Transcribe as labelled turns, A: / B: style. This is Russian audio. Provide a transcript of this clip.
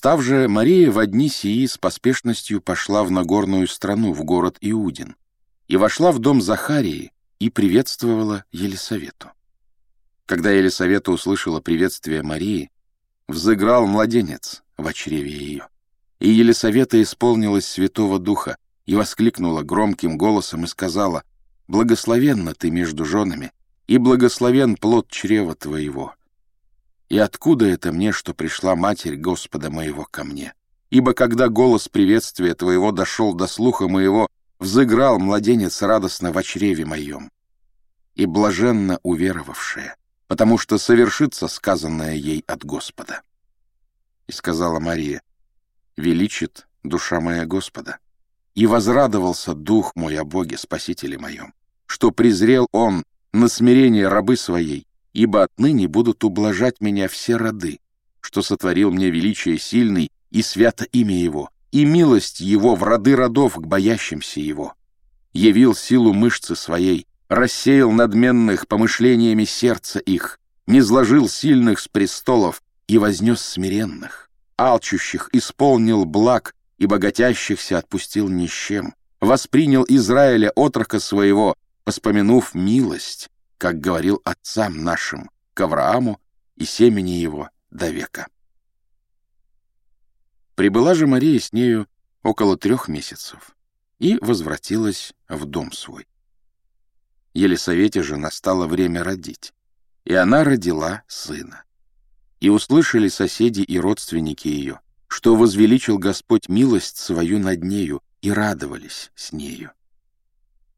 A: Встав же, Мария в одни сии с поспешностью пошла в Нагорную страну, в город Иудин, и вошла в дом Захарии и приветствовала Елисавету. Когда Елисавета услышала приветствие Марии, взыграл младенец в чреве ее. И Елисавета исполнилась Святого Духа и воскликнула громким голосом и сказала, «Благословенна ты между женами, и благословен плод чрева твоего. И откуда это мне, что пришла Матерь Господа моего ко мне? Ибо когда голос приветствия твоего дошел до слуха моего, взыграл младенец радостно в чреве моем. И блаженно уверовавшая, потому что совершится сказанное ей от Господа. И сказала Мария, «Величит душа моя Господа, и возрадовался дух мой о Боге, Спасителе моем, что презрел Он на смирение рабы своей, ибо отныне будут ублажать меня все роды, что сотворил мне величие сильный и свято имя Его, и милость Его в роды родов к боящимся Его. Явил силу мышцы своей, рассеял надменных помышлениями сердца их, не сложил сильных с престолов и вознес смиренных, алчущих исполнил благ и богатящихся отпустил нищим, воспринял Израиля отрока своего, воспомянув милость, как говорил отцам нашим, к Аврааму и семени его до века. Прибыла же Мария с нею около трех месяцев и возвратилась в дом свой. Елисавете же настало время родить, и она родила сына. И услышали соседи и родственники ее, что возвеличил Господь милость свою над нею, и радовались с нею.